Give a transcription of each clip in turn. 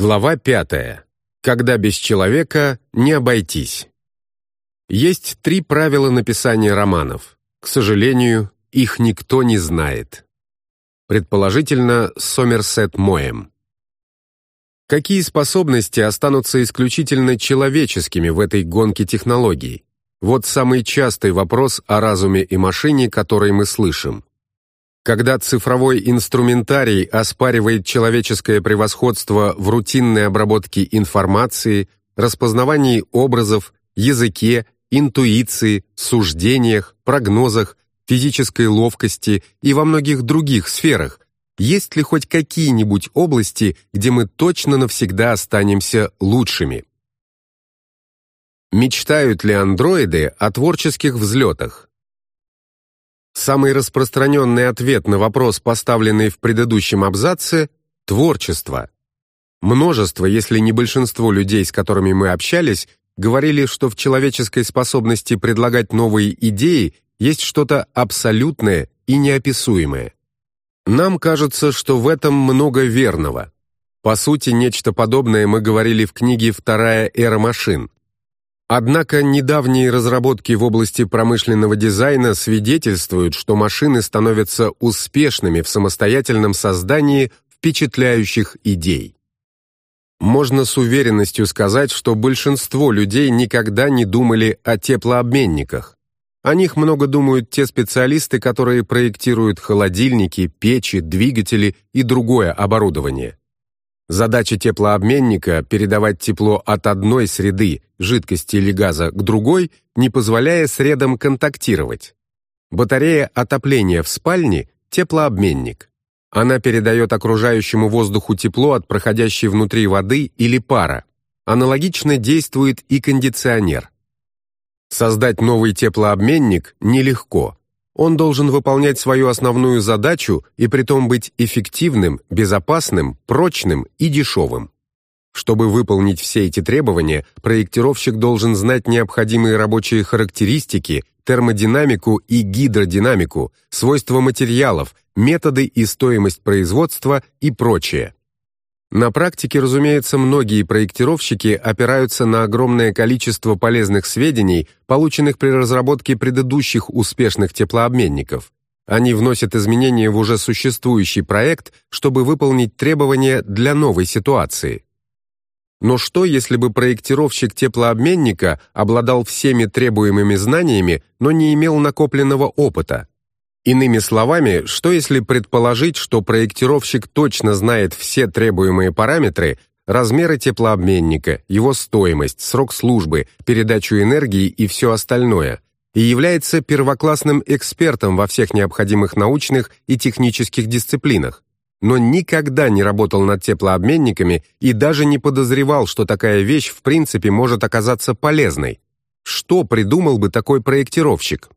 Глава пятая. Когда без человека не обойтись. Есть три правила написания романов. К сожалению, их никто не знает. Предположительно, Сомерсет Моэм. Какие способности останутся исключительно человеческими в этой гонке технологий? Вот самый частый вопрос о разуме и машине, который мы слышим. Когда цифровой инструментарий оспаривает человеческое превосходство в рутинной обработке информации, распознавании образов, языке, интуиции, суждениях, прогнозах, физической ловкости и во многих других сферах, есть ли хоть какие-нибудь области, где мы точно навсегда останемся лучшими? Мечтают ли андроиды о творческих взлетах? Самый распространенный ответ на вопрос, поставленный в предыдущем абзаце – творчество. Множество, если не большинство людей, с которыми мы общались, говорили, что в человеческой способности предлагать новые идеи есть что-то абсолютное и неописуемое. Нам кажется, что в этом много верного. По сути, нечто подобное мы говорили в книге «Вторая эра машин». Однако недавние разработки в области промышленного дизайна свидетельствуют, что машины становятся успешными в самостоятельном создании впечатляющих идей. Можно с уверенностью сказать, что большинство людей никогда не думали о теплообменниках. О них много думают те специалисты, которые проектируют холодильники, печи, двигатели и другое оборудование. Задача теплообменника – передавать тепло от одной среды, жидкости или газа, к другой, не позволяя средам контактировать. Батарея отопления в спальне – теплообменник. Она передает окружающему воздуху тепло от проходящей внутри воды или пара. Аналогично действует и кондиционер. Создать новый теплообменник нелегко – он должен выполнять свою основную задачу и притом быть эффективным, безопасным, прочным и дешевым. Чтобы выполнить все эти требования, проектировщик должен знать необходимые рабочие характеристики, термодинамику и гидродинамику, свойства материалов, методы и стоимость производства и прочее. На практике, разумеется, многие проектировщики опираются на огромное количество полезных сведений, полученных при разработке предыдущих успешных теплообменников. Они вносят изменения в уже существующий проект, чтобы выполнить требования для новой ситуации. Но что, если бы проектировщик теплообменника обладал всеми требуемыми знаниями, но не имел накопленного опыта? Иными словами, что если предположить, что проектировщик точно знает все требуемые параметры, размеры теплообменника, его стоимость, срок службы, передачу энергии и все остальное, и является первоклассным экспертом во всех необходимых научных и технических дисциплинах, но никогда не работал над теплообменниками и даже не подозревал, что такая вещь в принципе может оказаться полезной. Что придумал бы такой проектировщик?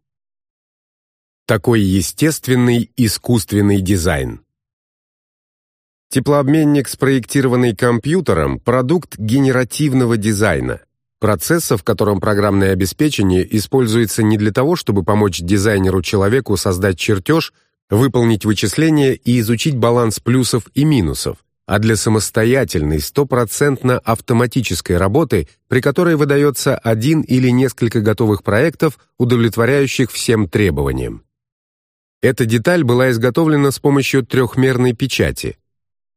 Такой естественный искусственный дизайн. Теплообменник, спроектированный компьютером, продукт генеративного дизайна, процесса, в котором программное обеспечение используется не для того, чтобы помочь дизайнеру-человеку создать чертеж, выполнить вычисления и изучить баланс плюсов и минусов, а для самостоятельной, стопроцентно автоматической работы, при которой выдается один или несколько готовых проектов, удовлетворяющих всем требованиям. Эта деталь была изготовлена с помощью трехмерной печати.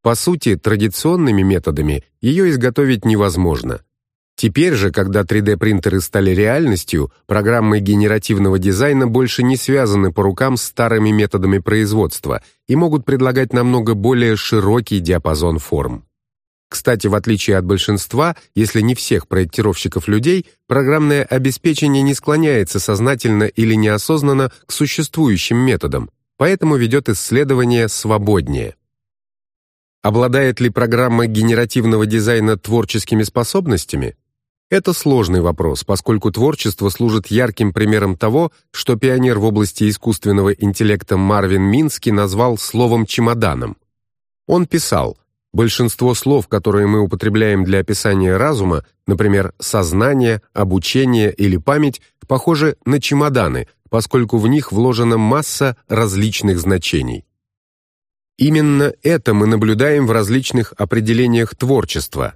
По сути, традиционными методами ее изготовить невозможно. Теперь же, когда 3D-принтеры стали реальностью, программы генеративного дизайна больше не связаны по рукам с старыми методами производства и могут предлагать намного более широкий диапазон форм. Кстати, в отличие от большинства, если не всех проектировщиков людей, программное обеспечение не склоняется сознательно или неосознанно к существующим методам, поэтому ведет исследование свободнее. Обладает ли программа генеративного дизайна творческими способностями? Это сложный вопрос, поскольку творчество служит ярким примером того, что пионер в области искусственного интеллекта Марвин Мински назвал словом «чемоданом». Он писал – Большинство слов, которые мы употребляем для описания разума, например, сознание, обучение или память, похожи на чемоданы, поскольку в них вложена масса различных значений. Именно это мы наблюдаем в различных определениях творчества.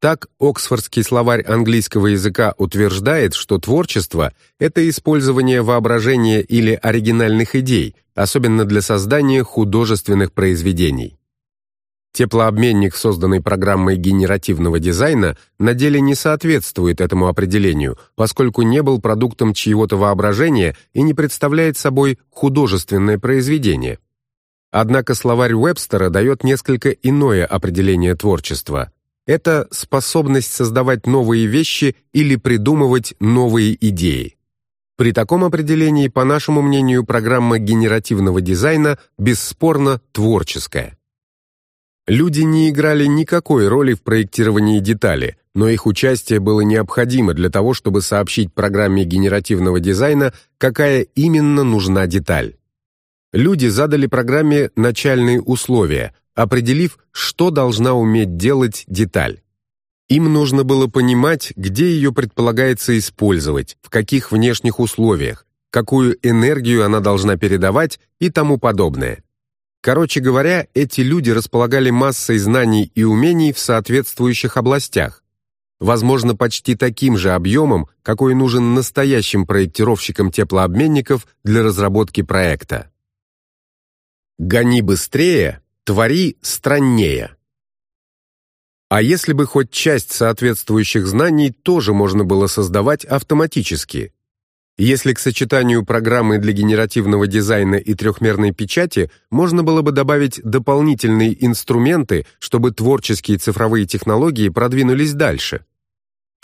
Так, Оксфордский словарь английского языка утверждает, что творчество — это использование воображения или оригинальных идей, особенно для создания художественных произведений. Теплообменник, созданный программой генеративного дизайна, на деле не соответствует этому определению, поскольку не был продуктом чьего-то воображения и не представляет собой художественное произведение. Однако словарь Уэбстера дает несколько иное определение творчества. Это способность создавать новые вещи или придумывать новые идеи. При таком определении, по нашему мнению, программа генеративного дизайна бесспорно творческая. Люди не играли никакой роли в проектировании детали, но их участие было необходимо для того, чтобы сообщить программе генеративного дизайна, какая именно нужна деталь. Люди задали программе начальные условия, определив, что должна уметь делать деталь. Им нужно было понимать, где ее предполагается использовать, в каких внешних условиях, какую энергию она должна передавать и тому подобное. Короче говоря, эти люди располагали массой знаний и умений в соответствующих областях, возможно, почти таким же объемом, какой нужен настоящим проектировщикам теплообменников для разработки проекта. Гони быстрее, твори страннее. А если бы хоть часть соответствующих знаний тоже можно было создавать автоматически? Если к сочетанию программы для генеративного дизайна и трехмерной печати можно было бы добавить дополнительные инструменты, чтобы творческие цифровые технологии продвинулись дальше –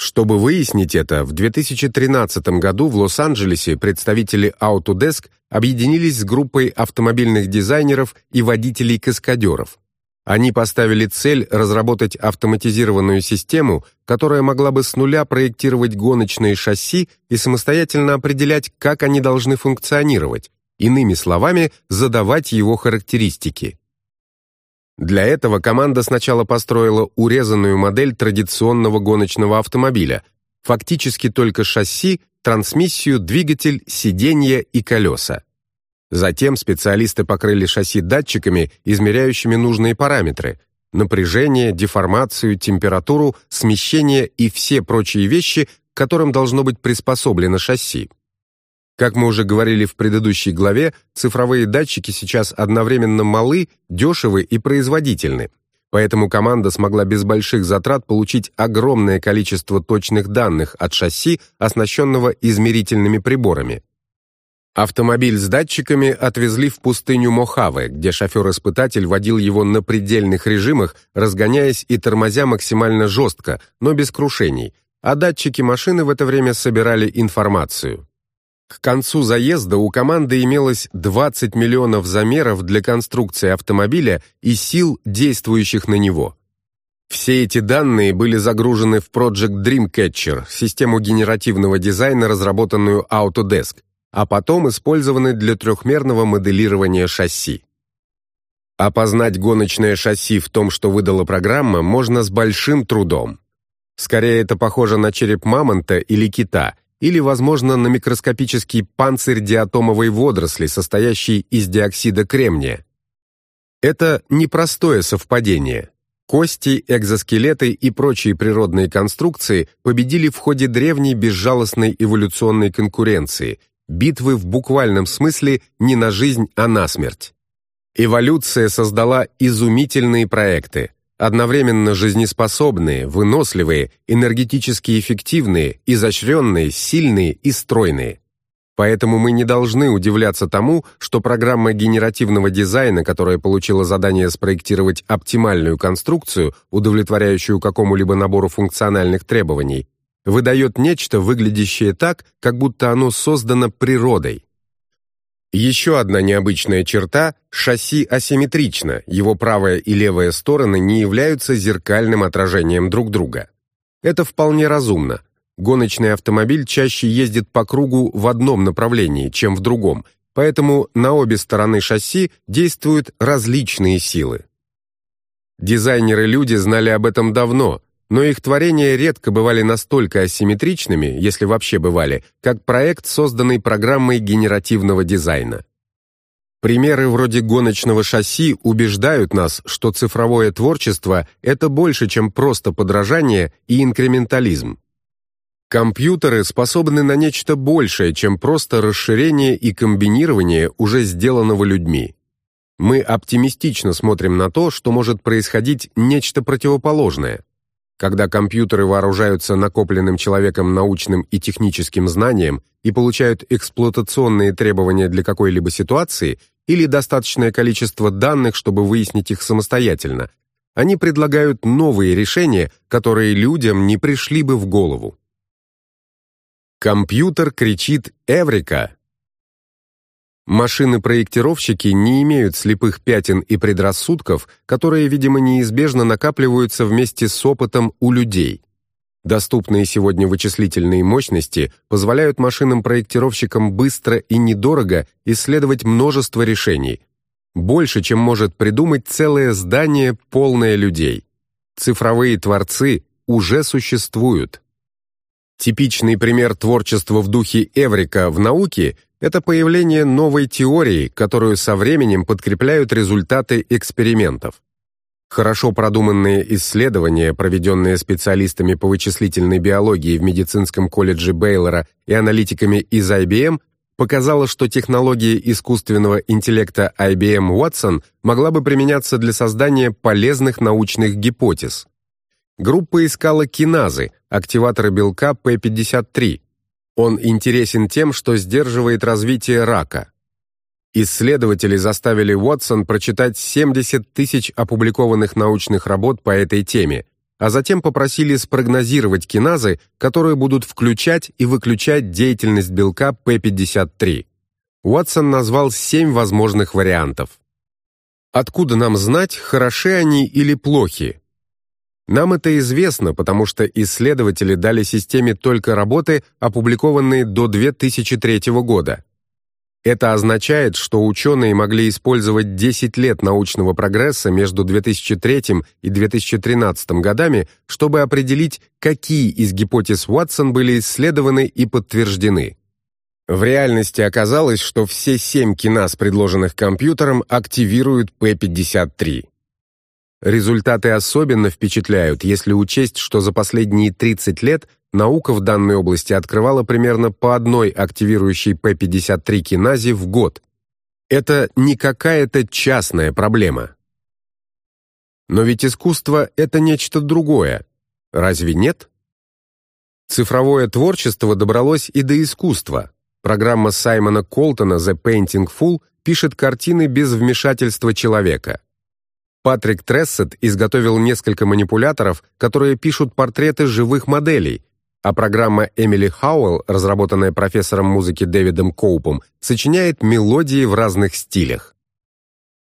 чтобы выяснить это, в 2013 году в Лос-Анджелесе представители Autodesk объединились с группой автомобильных дизайнеров и водителей-каскадеров. Они поставили цель разработать автоматизированную систему, которая могла бы с нуля проектировать гоночные шасси и самостоятельно определять, как они должны функционировать, иными словами, задавать его характеристики. Для этого команда сначала построила урезанную модель традиционного гоночного автомобиля, фактически только шасси, трансмиссию, двигатель, сиденья и колеса. Затем специалисты покрыли шасси датчиками, измеряющими нужные параметры – напряжение, деформацию, температуру, смещение и все прочие вещи, к которым должно быть приспособлено шасси. Как мы уже говорили в предыдущей главе, цифровые датчики сейчас одновременно малы, дешевы и производительны. Поэтому команда смогла без больших затрат получить огромное количество точных данных от шасси, оснащенного измерительными приборами. Автомобиль с датчиками отвезли в пустыню Мохаве, где шофер-испытатель водил его на предельных режимах, разгоняясь и тормозя максимально жестко, но без крушений, а датчики машины в это время собирали информацию. К концу заезда у команды имелось 20 миллионов замеров для конструкции автомобиля и сил, действующих на него. Все эти данные были загружены в Project Dreamcatcher, систему генеративного дизайна, разработанную Autodesk, а потом использованы для трехмерного моделирования шасси. Опознать гоночное шасси в том, что выдала программа, можно с большим трудом. Скорее, это похоже на череп мамонта или кита – или, возможно, на микроскопический панцирь диатомовой водоросли, состоящий из диоксида кремния. Это непростое совпадение. Кости, экзоскелеты и прочие природные конструкции победили в ходе древней безжалостной эволюционной конкуренции, битвы в буквальном смысле не на жизнь, а на смерть. Эволюция создала изумительные проекты, одновременно жизнеспособные, выносливые, энергетически эффективные, изощренные, сильные и стройные. Поэтому мы не должны удивляться тому, что программа генеративного дизайна, которая получила задание спроектировать оптимальную конструкцию, удовлетворяющую какому-либо набору функциональных требований, выдает нечто, выглядящее так, как будто оно создано природой. Еще одна необычная черта – шасси асимметрично, его правая и левая стороны не являются зеркальным отражением друг друга. Это вполне разумно. Гоночный автомобиль чаще ездит по кругу в одном направлении, чем в другом, поэтому на обе стороны шасси действуют различные силы. Дизайнеры-люди знали об этом давно, но их творения редко бывали настолько асимметричными, если вообще бывали, как проект, созданный программой генеративного дизайна. Примеры вроде гоночного шасси убеждают нас, что цифровое творчество – это больше, чем просто подражание и инкрементализм. Компьютеры способны на нечто большее, чем просто расширение и комбинирование уже сделанного людьми. Мы оптимистично смотрим на то, что может происходить нечто противоположное. Когда компьютеры вооружаются накопленным человеком научным и техническим знанием и получают эксплуатационные требования для какой-либо ситуации или достаточное количество данных, чтобы выяснить их самостоятельно, они предлагают новые решения, которые людям не пришли бы в голову. Компьютер кричит «Эврика!» Машины-проектировщики не имеют слепых пятен и предрассудков, которые, видимо, неизбежно накапливаются вместе с опытом у людей. Доступные сегодня вычислительные мощности позволяют машинам-проектировщикам быстро и недорого исследовать множество решений. Больше, чем может придумать целое здание, полное людей. Цифровые творцы уже существуют. Типичный пример творчества в духе Эврика в науке – это появление новой теории, которую со временем подкрепляют результаты экспериментов. Хорошо продуманные исследования, проведенные специалистами по вычислительной биологии в медицинском колледже Бейлора и аналитиками из IBM, показало, что технология искусственного интеллекта IBM Watson могла бы применяться для создания полезных научных гипотез. Группа искала киназы, активаторы белка P53, он интересен тем, что сдерживает развитие рака. Исследователи заставили Уотсон прочитать 70 тысяч опубликованных научных работ по этой теме, а затем попросили спрогнозировать киназы, которые будут включать и выключать деятельность белка P53. Уотсон назвал семь возможных вариантов. Откуда нам знать, хороши они или плохи? Нам это известно, потому что исследователи дали системе только работы, опубликованные до 2003 года. Это означает, что ученые могли использовать 10 лет научного прогресса между 2003 и 2013 годами, чтобы определить, какие из гипотез Уотсон были исследованы и подтверждены. В реальности оказалось, что все семь киназ, предложенных компьютером, активируют P53. Результаты особенно впечатляют, если учесть, что за последние 30 лет наука в данной области открывала примерно по одной активирующей P53 киназе в год. Это не какая-то частная проблема. Но ведь искусство — это нечто другое. Разве нет? Цифровое творчество добралось и до искусства. Программа Саймона Колтона «The Painting Full» пишет картины без вмешательства человека. Патрик Трессет изготовил несколько манипуляторов, которые пишут портреты живых моделей, а программа Эмили Хауэлл, разработанная профессором музыки Дэвидом Коупом, сочиняет мелодии в разных стилях.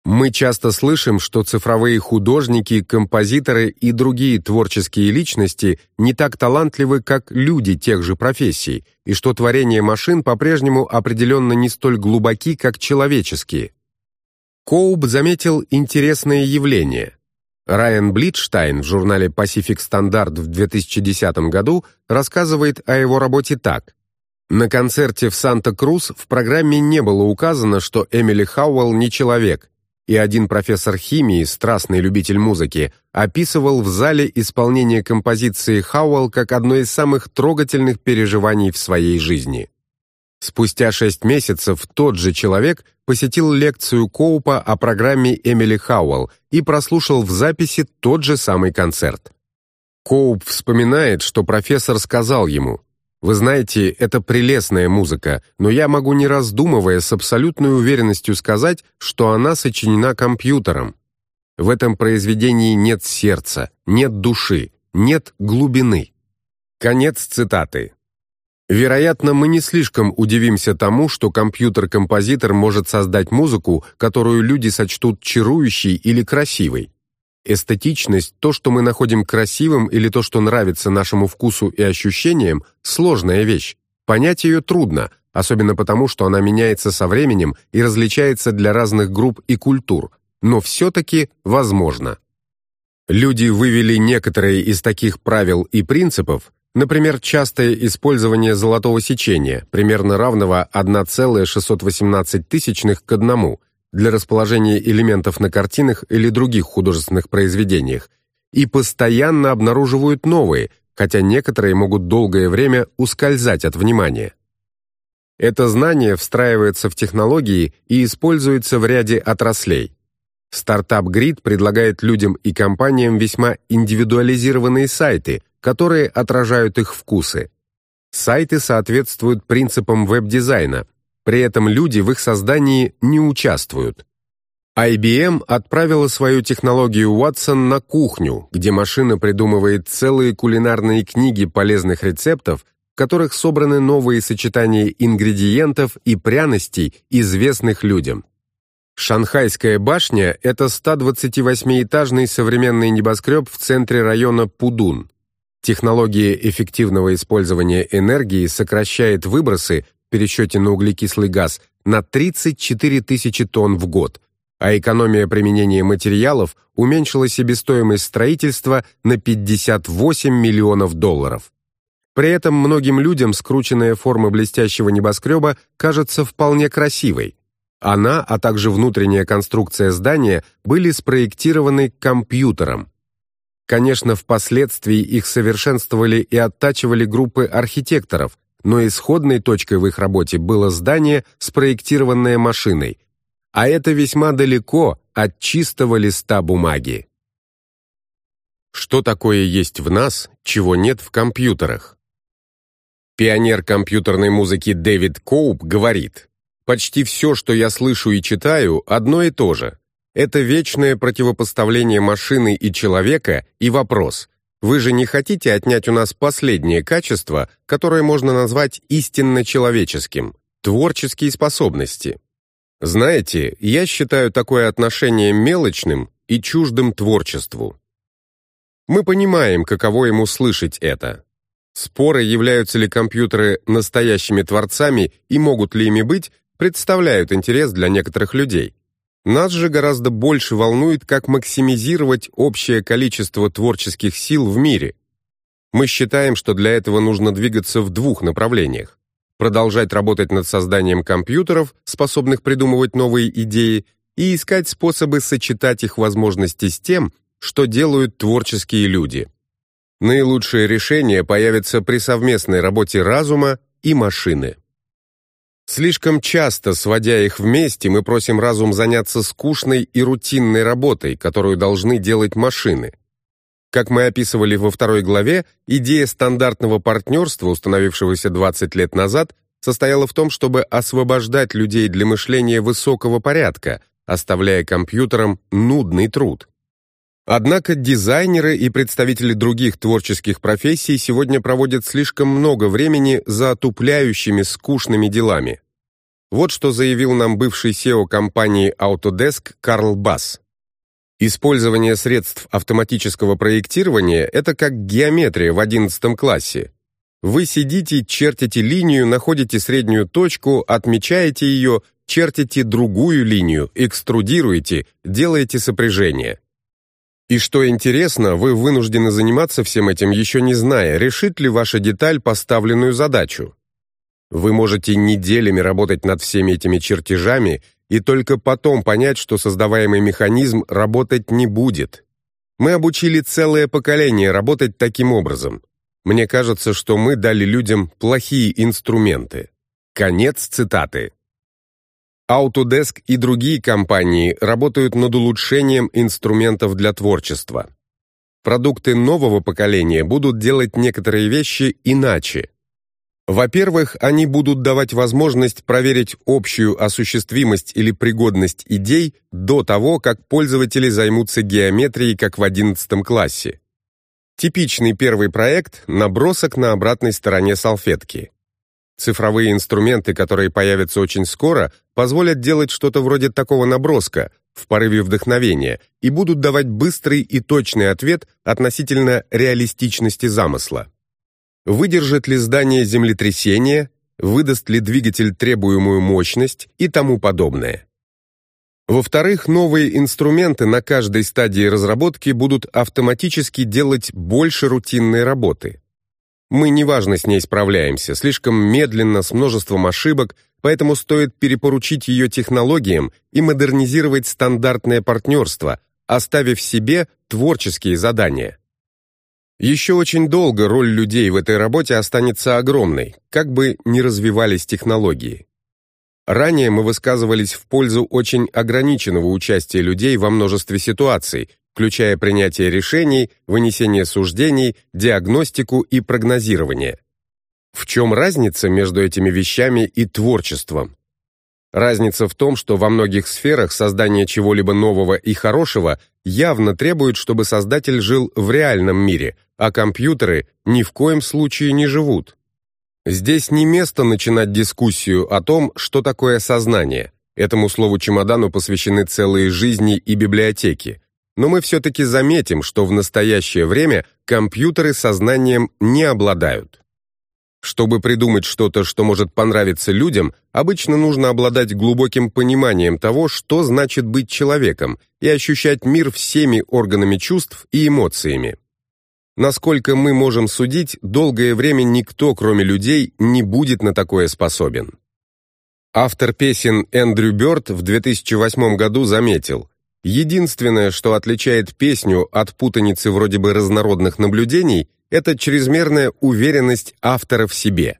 Мы часто слышим, что цифровые художники, композиторы и другие творческие личности не так талантливы, как люди тех же профессий, и что творения машин по-прежнему определенно не столь глубоки, как человеческие. Коуб заметил интересное явление. Райан Блитштайн в журнале Pacific Standard в 2010 году рассказывает о его работе так. На концерте в Санта-Крус в программе не было указано, что Эмили Хауэлл не человек, и один профессор химии, страстный любитель музыки, описывал в зале исполнение композиции Хауэлл как одно из самых трогательных переживаний в своей жизни. Спустя шесть месяцев тот же человек посетил лекцию Коупа о программе Эмили Хауэлл и прослушал в записи тот же самый концерт. Коуп вспоминает, что профессор сказал ему, «Вы знаете, это прелестная музыка, но я могу не раздумывая с абсолютной уверенностью сказать, что она сочинена компьютером. В этом произведении нет сердца, нет души, нет глубины». Конец цитаты. Вероятно, мы не слишком удивимся тому, что компьютер-композитор может создать музыку, которую люди сочтут чарующей или красивой. Эстетичность, то, что мы находим красивым или то, что нравится нашему вкусу и ощущениям, сложная вещь. Понять ее трудно, особенно потому, что она меняется со временем и различается для разных групп и культур, но все-таки возможно. Люди вывели некоторые из таких правил и принципов, Например, частое использование золотого сечения, примерно равного 1,618 тысячных к одному, для расположения элементов на картинах или других художественных произведениях и постоянно обнаруживают новые, хотя некоторые могут долгое время ускользать от внимания. Это знание встраивается в технологии и используется в ряде отраслей. Стартап Grid предлагает людям и компаниям весьма индивидуализированные сайты, которые отражают их вкусы. Сайты соответствуют принципам веб-дизайна, при этом люди в их создании не участвуют. IBM отправила свою технологию Watson на кухню, где машина придумывает целые кулинарные книги полезных рецептов, в которых собраны новые сочетания ингредиентов и пряностей, известных людям. Шанхайская башня – это 128-этажный современный небоскреб в центре района Пудун. Технология эффективного использования энергии сокращает выбросы в пересчете на углекислый газ на 34 тысячи тонн в год, а экономия применения материалов уменьшила себестоимость строительства на 58 миллионов долларов. При этом многим людям скрученная форма блестящего небоскреба кажется вполне красивой. Она, а также внутренняя конструкция здания были спроектированы компьютером. Конечно, впоследствии их совершенствовали и оттачивали группы архитекторов, но исходной точкой в их работе было здание, спроектированное машиной, а это весьма далеко от чистого листа бумаги. Что такое есть в нас, чего нет в компьютерах? Пионер компьютерной музыки Дэвид Коуп говорит, Почти все, что я слышу и читаю, одно и то же. Это вечное противопоставление машины и человека и вопрос. Вы же не хотите отнять у нас последнее качество, которое можно назвать истинно человеческим – творческие способности. Знаете, я считаю такое отношение мелочным и чуждым творчеству. Мы понимаем, каково ему слышать это. Споры, являются ли компьютеры настоящими творцами и могут ли ими быть, представляют интерес для некоторых людей. Нас же гораздо больше волнует, как максимизировать общее количество творческих сил в мире. Мы считаем, что для этого нужно двигаться в двух направлениях. Продолжать работать над созданием компьютеров, способных придумывать новые идеи, и искать способы сочетать их возможности с тем, что делают творческие люди. Наилучшее решение появится при совместной работе разума и машины. Слишком часто, сводя их вместе, мы просим разум заняться скучной и рутинной работой, которую должны делать машины. Как мы описывали во второй главе, идея стандартного партнерства, установившегося 20 лет назад, состояла в том, чтобы освобождать людей для мышления высокого порядка, оставляя компьютерам нудный труд. Однако дизайнеры и представители других творческих профессий сегодня проводят слишком много времени за отупляющими скучными делами. Вот что заявил нам бывший SEO компании Autodesk Карл Басс. Использование средств автоматического проектирования – это как геометрия в 11 классе. Вы сидите, чертите линию, находите среднюю точку, отмечаете ее, чертите другую линию, экструдируете, делаете сопряжение. И что интересно, вы вынуждены заниматься всем этим, еще не зная, решит ли ваша деталь поставленную задачу. Вы можете неделями работать над всеми этими чертежами и только потом понять, что создаваемый механизм работать не будет. Мы обучили целое поколение работать таким образом. Мне кажется, что мы дали людям плохие инструменты. Конец цитаты. Autodesk и другие компании работают над улучшением инструментов для творчества. Продукты нового поколения будут делать некоторые вещи иначе. Во-первых, они будут давать возможность проверить общую осуществимость или пригодность идей до того, как пользователи займутся геометрией, как в 11 классе. Типичный первый проект – набросок на обратной стороне салфетки. Цифровые инструменты, которые появятся очень скоро, позволят делать что-то вроде такого наброска в порыве вдохновения и будут давать быстрый и точный ответ относительно реалистичности замысла. Выдержит ли здание землетрясение, выдаст ли двигатель требуемую мощность и тому подобное. Во-вторых, новые инструменты на каждой стадии разработки будут автоматически делать больше рутинной работы. Мы неважно с ней справляемся, слишком медленно, с множеством ошибок, поэтому стоит перепоручить ее технологиям и модернизировать стандартное партнерство, оставив себе творческие задания. Еще очень долго роль людей в этой работе останется огромной, как бы ни развивались технологии. Ранее мы высказывались в пользу очень ограниченного участия людей во множестве ситуаций, включая принятие решений, вынесение суждений, диагностику и прогнозирование. В чем разница между этими вещами и творчеством? Разница в том, что во многих сферах создание чего-либо нового и хорошего явно требует, чтобы создатель жил в реальном мире, а компьютеры ни в коем случае не живут. Здесь не место начинать дискуссию о том, что такое сознание. Этому слову чемодану посвящены целые жизни и библиотеки. Но мы все-таки заметим, что в настоящее время компьютеры сознанием не обладают. Чтобы придумать что-то, что может понравиться людям, обычно нужно обладать глубоким пониманием того, что значит быть человеком, и ощущать мир всеми органами чувств и эмоциями. Насколько мы можем судить, долгое время никто, кроме людей, не будет на такое способен. Автор песен Эндрю Бёрд в 2008 году заметил, единственное, что отличает песню от путаницы вроде бы разнородных наблюдений – это чрезмерная уверенность автора в себе.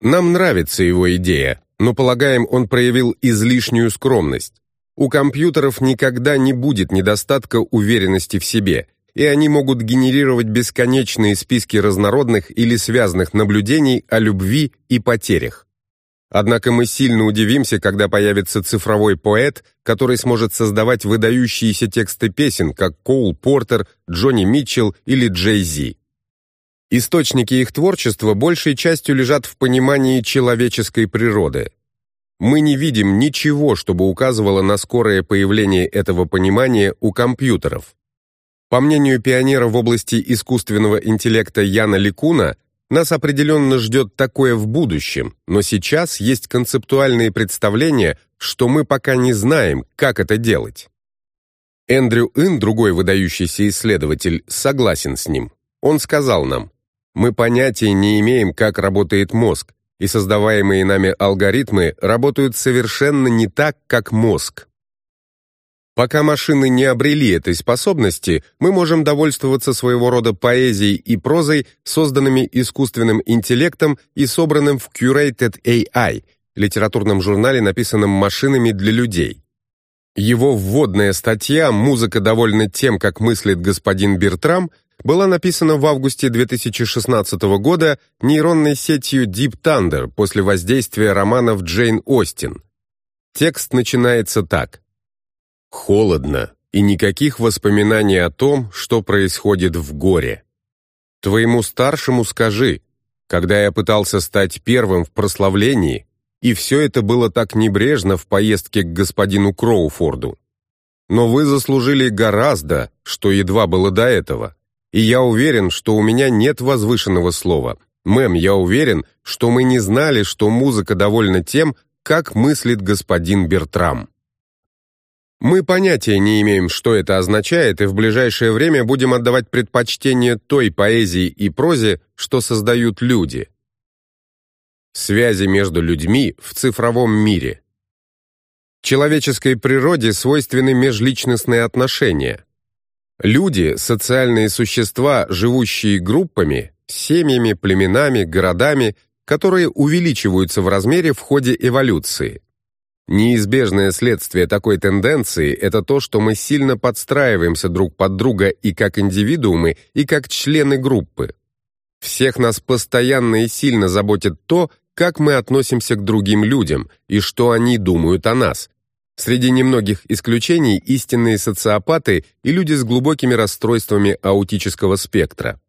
Нам нравится его идея, но полагаем, он проявил излишнюю скромность. У компьютеров никогда не будет недостатка уверенности в себе, и они могут генерировать бесконечные списки разнородных или связанных наблюдений о любви и потерях. Однако мы сильно удивимся, когда появится цифровой поэт, который сможет создавать выдающиеся тексты песен, как Коул Портер, Джонни Митчелл или Джей Зи. Источники их творчества большей частью лежат в понимании человеческой природы. Мы не видим ничего, чтобы указывало на скорое появление этого понимания у компьютеров. По мнению пионера в области искусственного интеллекта Яна Ликуна, нас определенно ждет такое в будущем, но сейчас есть концептуальные представления, что мы пока не знаем, как это делать. Эндрю Ин, другой выдающийся исследователь, согласен с ним. Он сказал нам, мы понятия не имеем, как работает мозг, и создаваемые нами алгоритмы работают совершенно не так, как мозг. Пока машины не обрели этой способности, мы можем довольствоваться своего рода поэзией и прозой, созданными искусственным интеллектом и собранным в Curated AI, литературном журнале, написанном машинами для людей. Его вводная статья «Музыка довольна тем, как мыслит господин Бертрам» была написана в августе 2016 года нейронной сетью Deep Thunder после воздействия романов Джейн Остин. Текст начинается так. «Холодно, и никаких воспоминаний о том, что происходит в горе. Твоему старшему скажи, когда я пытался стать первым в прославлении, и все это было так небрежно в поездке к господину Кроуфорду. Но вы заслужили гораздо, что едва было до этого и я уверен, что у меня нет возвышенного слова. Мэм, я уверен, что мы не знали, что музыка довольна тем, как мыслит господин Бертрам. Мы понятия не имеем, что это означает, и в ближайшее время будем отдавать предпочтение той поэзии и прозе, что создают люди. Связи между людьми в цифровом мире. Человеческой природе свойственны межличностные отношения. Люди – социальные существа, живущие группами, семьями, племенами, городами, которые увеличиваются в размере в ходе эволюции. Неизбежное следствие такой тенденции – это то, что мы сильно подстраиваемся друг под друга и как индивидуумы, и как члены группы. Всех нас постоянно и сильно заботит то, как мы относимся к другим людям и что они думают о нас, Среди немногих исключений истинные социопаты и люди с глубокими расстройствами аутического спектра.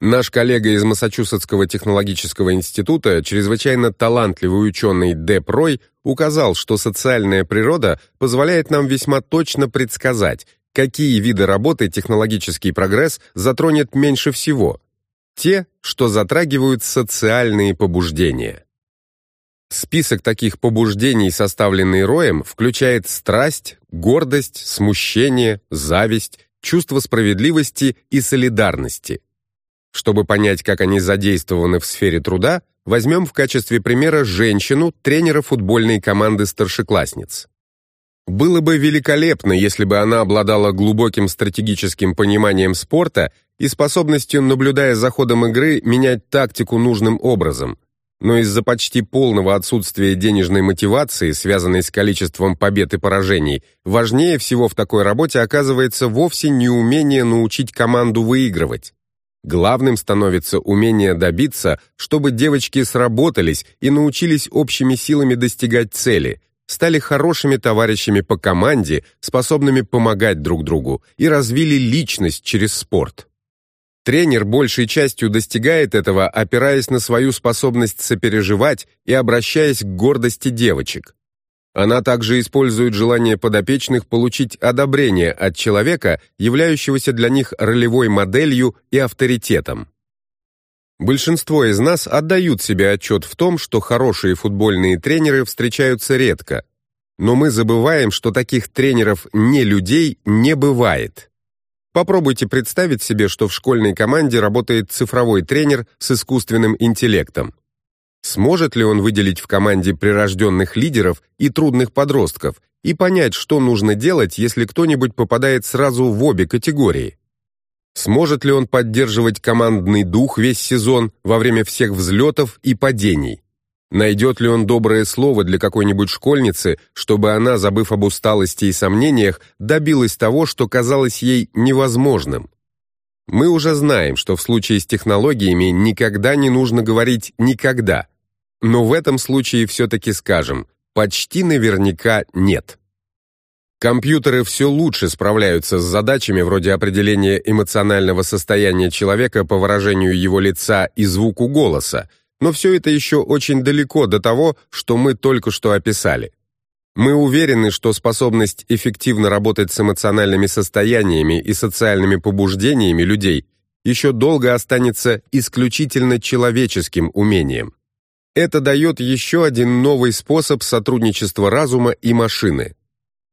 Наш коллега из Массачусетского технологического института, чрезвычайно талантливый ученый Деп Рой, указал, что социальная природа позволяет нам весьма точно предсказать, какие виды работы технологический прогресс затронет меньше всего. Те, что затрагивают социальные побуждения. Список таких побуждений, составленный Роем, включает страсть, гордость, смущение, зависть, чувство справедливости и солидарности. Чтобы понять, как они задействованы в сфере труда, Возьмем в качестве примера женщину, тренера футбольной команды старшеклассниц. Было бы великолепно, если бы она обладала глубоким стратегическим пониманием спорта и способностью, наблюдая за ходом игры, менять тактику нужным образом. Но из-за почти полного отсутствия денежной мотивации, связанной с количеством побед и поражений, важнее всего в такой работе оказывается вовсе не умение научить команду выигрывать. Главным становится умение добиться, чтобы девочки сработались и научились общими силами достигать цели – стали хорошими товарищами по команде, способными помогать друг другу, и развили личность через спорт. Тренер большей частью достигает этого, опираясь на свою способность сопереживать и обращаясь к гордости девочек. Она также использует желание подопечных получить одобрение от человека, являющегося для них ролевой моделью и авторитетом. Большинство из нас отдают себе отчет в том, что хорошие футбольные тренеры встречаются редко. Но мы забываем, что таких тренеров не людей не бывает. Попробуйте представить себе, что в школьной команде работает цифровой тренер с искусственным интеллектом. Сможет ли он выделить в команде прирожденных лидеров и трудных подростков и понять, что нужно делать, если кто-нибудь попадает сразу в обе категории? Сможет ли он поддерживать командный дух весь сезон во время всех взлетов и падений? Найдет ли он доброе слово для какой-нибудь школьницы, чтобы она, забыв об усталости и сомнениях, добилась того, что казалось ей невозможным? Мы уже знаем, что в случае с технологиями никогда не нужно говорить «никогда». Но в этом случае все-таки скажем «почти наверняка нет». Компьютеры все лучше справляются с задачами вроде определения эмоционального состояния человека по выражению его лица и звуку голоса, но все это еще очень далеко до того, что мы только что описали. Мы уверены, что способность эффективно работать с эмоциональными состояниями и социальными побуждениями людей еще долго останется исключительно человеческим умением. Это дает еще один новый способ сотрудничества разума и машины –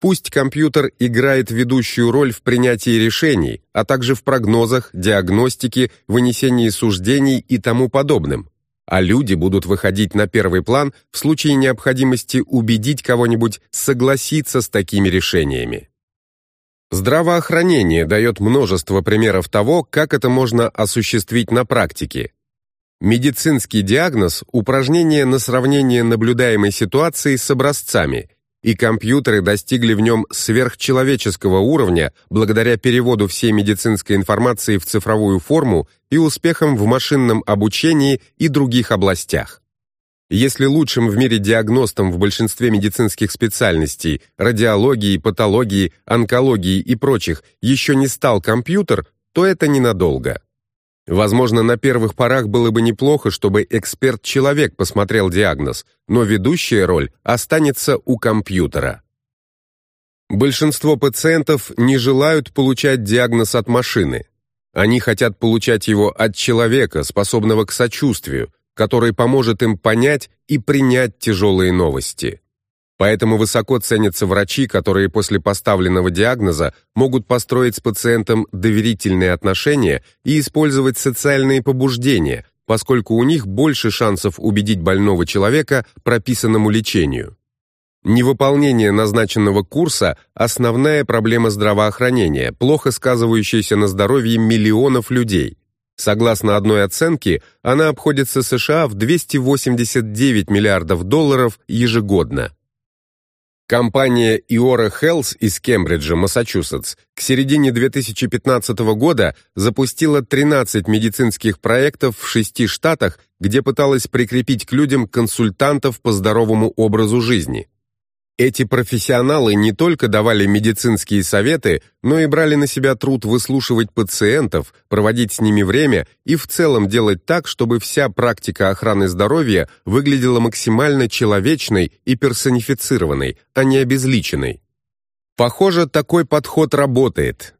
Пусть компьютер играет ведущую роль в принятии решений, а также в прогнозах, диагностике, вынесении суждений и тому подобном. А люди будут выходить на первый план в случае необходимости убедить кого-нибудь согласиться с такими решениями. Здравоохранение дает множество примеров того, как это можно осуществить на практике. Медицинский диагноз – упражнение на сравнение наблюдаемой ситуации с образцами – и компьютеры достигли в нем сверхчеловеческого уровня благодаря переводу всей медицинской информации в цифровую форму и успехам в машинном обучении и других областях. Если лучшим в мире диагностом в большинстве медицинских специальностей – радиологии, патологии, онкологии и прочих – еще не стал компьютер, то это ненадолго. Возможно, на первых порах было бы неплохо, чтобы эксперт-человек посмотрел диагноз, но ведущая роль останется у компьютера. Большинство пациентов не желают получать диагноз от машины. Они хотят получать его от человека, способного к сочувствию, который поможет им понять и принять тяжелые новости. Поэтому высоко ценятся врачи, которые после поставленного диагноза могут построить с пациентом доверительные отношения и использовать социальные побуждения, поскольку у них больше шансов убедить больного человека прописанному лечению. Невыполнение назначенного курса – основная проблема здравоохранения, плохо сказывающаяся на здоровье миллионов людей. Согласно одной оценке, она обходится США в 289 миллиардов долларов ежегодно. Компания Iora Health из Кембриджа, Массачусетс, к середине 2015 года запустила 13 медицинских проектов в шести штатах, где пыталась прикрепить к людям консультантов по здоровому образу жизни. Эти профессионалы не только давали медицинские советы, но и брали на себя труд выслушивать пациентов, проводить с ними время и в целом делать так, чтобы вся практика охраны здоровья выглядела максимально человечной и персонифицированной, а не обезличенной. Похоже, такой подход работает.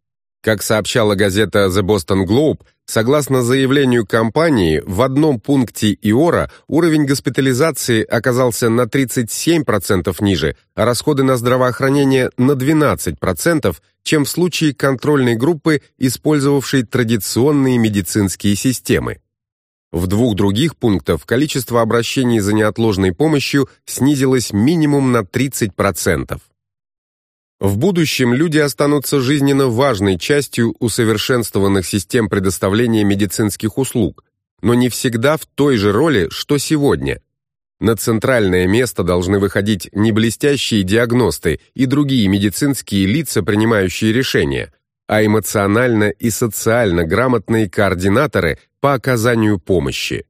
Как сообщала газета The Boston Globe, согласно заявлению компании, в одном пункте ИОРа уровень госпитализации оказался на 37% ниже, а расходы на здравоохранение на 12%, чем в случае контрольной группы, использовавшей традиционные медицинские системы. В двух других пунктах количество обращений за неотложной помощью снизилось минимум на 30%. В будущем люди останутся жизненно важной частью усовершенствованных систем предоставления медицинских услуг, но не всегда в той же роли, что сегодня. На центральное место должны выходить не блестящие диагносты и другие медицинские лица, принимающие решения, а эмоционально и социально грамотные координаторы по оказанию помощи.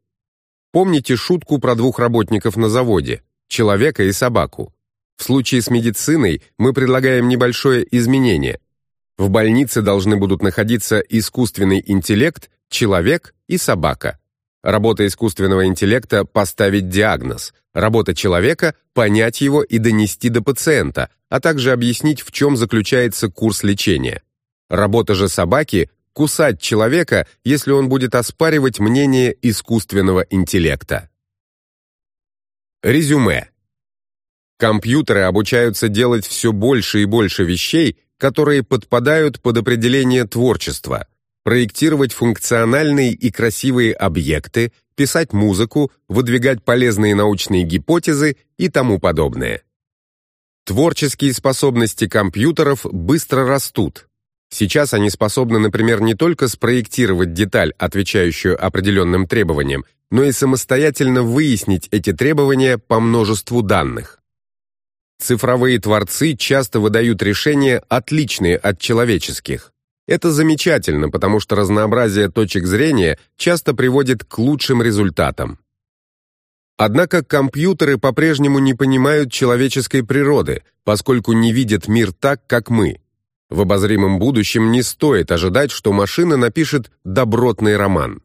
Помните шутку про двух работников на заводе, человека и собаку? В случае с медициной мы предлагаем небольшое изменение. В больнице должны будут находиться искусственный интеллект, человек и собака. Работа искусственного интеллекта – поставить диагноз, работа человека – понять его и донести до пациента, а также объяснить, в чем заключается курс лечения. Работа же собаки – кусать человека, если он будет оспаривать мнение искусственного интеллекта. Резюме. Компьютеры обучаются делать все больше и больше вещей, которые подпадают под определение творчества. Проектировать функциональные и красивые объекты, писать музыку, выдвигать полезные научные гипотезы и тому подобное. Творческие способности компьютеров быстро растут. Сейчас они способны, например, не только спроектировать деталь, отвечающую определенным требованиям, но и самостоятельно выяснить эти требования по множеству данных. Цифровые творцы часто выдают решения, отличные от человеческих. Это замечательно, потому что разнообразие точек зрения часто приводит к лучшим результатам. Однако компьютеры по-прежнему не понимают человеческой природы, поскольку не видят мир так, как мы. В обозримом будущем не стоит ожидать, что машина напишет добротный роман.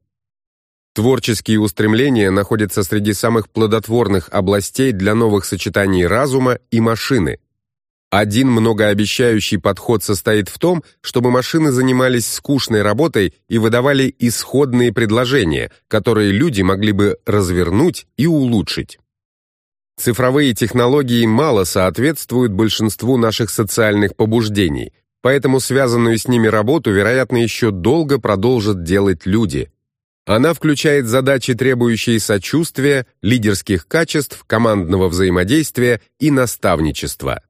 Творческие устремления находятся среди самых плодотворных областей для новых сочетаний разума и машины. Один многообещающий подход состоит в том, чтобы машины занимались скучной работой и выдавали исходные предложения, которые люди могли бы развернуть и улучшить. Цифровые технологии мало соответствуют большинству наших социальных побуждений, поэтому связанную с ними работу, вероятно, еще долго продолжат делать люди – она включает задачи, требующие сочувствия, лидерских качеств, командного взаимодействия и наставничества.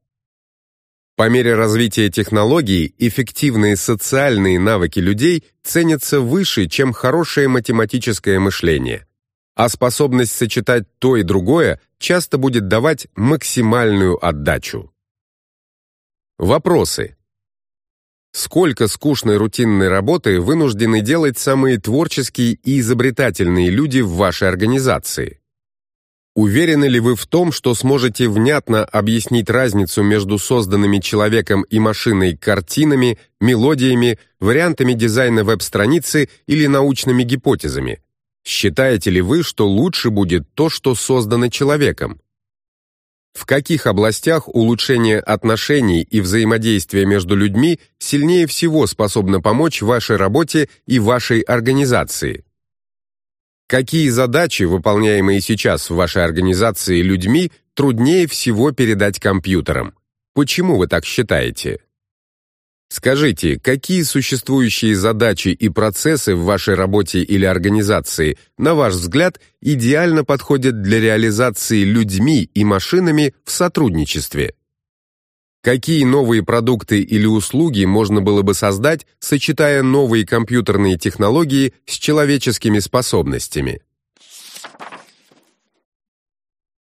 По мере развития технологий эффективные социальные навыки людей ценятся выше, чем хорошее математическое мышление, а способность сочетать то и другое часто будет давать максимальную отдачу. Вопросы. Сколько скучной рутинной работы вынуждены делать самые творческие и изобретательные люди в вашей организации? Уверены ли вы в том, что сможете внятно объяснить разницу между созданными человеком и машиной картинами, мелодиями, вариантами дизайна веб-страницы или научными гипотезами? Считаете ли вы, что лучше будет то, что создано человеком? В каких областях улучшение отношений и взаимодействия между людьми сильнее всего способно помочь вашей работе и вашей организации? Какие задачи, выполняемые сейчас в вашей организации людьми, труднее всего передать компьютерам? Почему вы так считаете? Скажите, какие существующие задачи и процессы в вашей работе или организации, на ваш взгляд, идеально подходят для реализации людьми и машинами в сотрудничестве? Какие новые продукты или услуги можно было бы создать, сочетая новые компьютерные технологии с человеческими способностями?